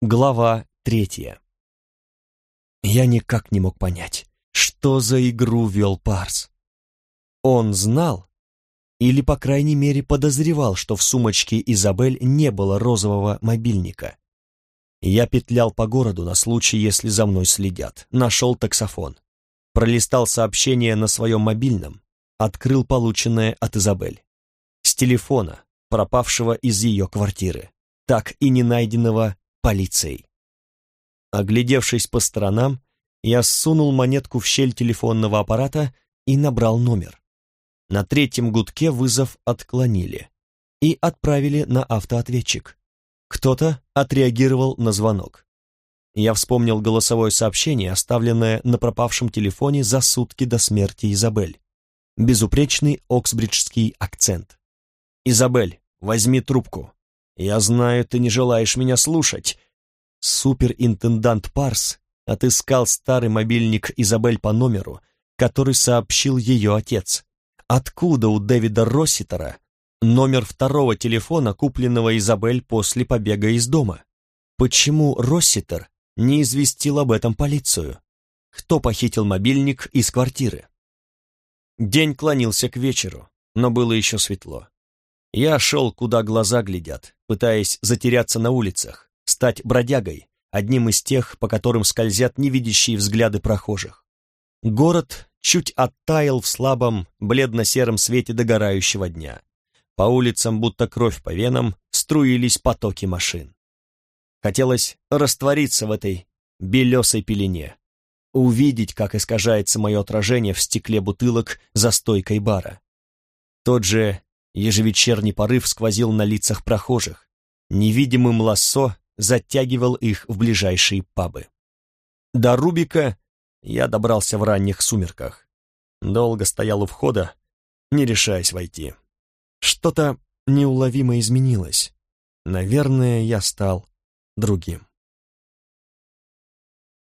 Глава третья. Я никак не мог понять, что за игру вел Парс. Он знал, или, по крайней мере, подозревал, что в сумочке Изабель не было розового мобильника. Я петлял по городу на случай, если за мной следят, нашел таксофон, пролистал сообщение на своем мобильном, открыл полученное от Изабель. С телефона, пропавшего из ее квартиры, так и не найденного полицией. Оглядевшись по сторонам, я сунул монетку в щель телефонного аппарата и набрал номер. На третьем гудке вызов отклонили и отправили на автоответчик. Кто-то отреагировал на звонок. Я вспомнил голосовое сообщение, оставленное на пропавшем телефоне за сутки до смерти Изабель. Безупречный оксбриджский акцент. «Изабель, возьми трубку. Я знаю, ты не желаешь меня слушать». Суперинтендант Парс отыскал старый мобильник Изабель по номеру, который сообщил ее отец. Откуда у Дэвида Росситера номер второго телефона, купленного Изабель после побега из дома? Почему Росситер не известил об этом полицию? Кто похитил мобильник из квартиры? День клонился к вечеру, но было еще светло. Я шел, куда глаза глядят, пытаясь затеряться на улицах, стать бродягой, одним из тех, по которым скользят невидящие взгляды прохожих. Город чуть оттаял в слабом, бледно-сером свете догорающего дня. По улицам, будто кровь по венам, струились потоки машин. Хотелось раствориться в этой белесой пелене, увидеть, как искажается мое отражение в стекле бутылок за стойкой бара. Тот же ежевечерний порыв сквозил на лицах прохожих. Невидимым лассо затягивал их в ближайшие пабы. До Рубика я добрался в ранних сумерках. Долго стоял у входа, не решаясь войти. Что-то неуловимо изменилось. Наверное, я стал другим.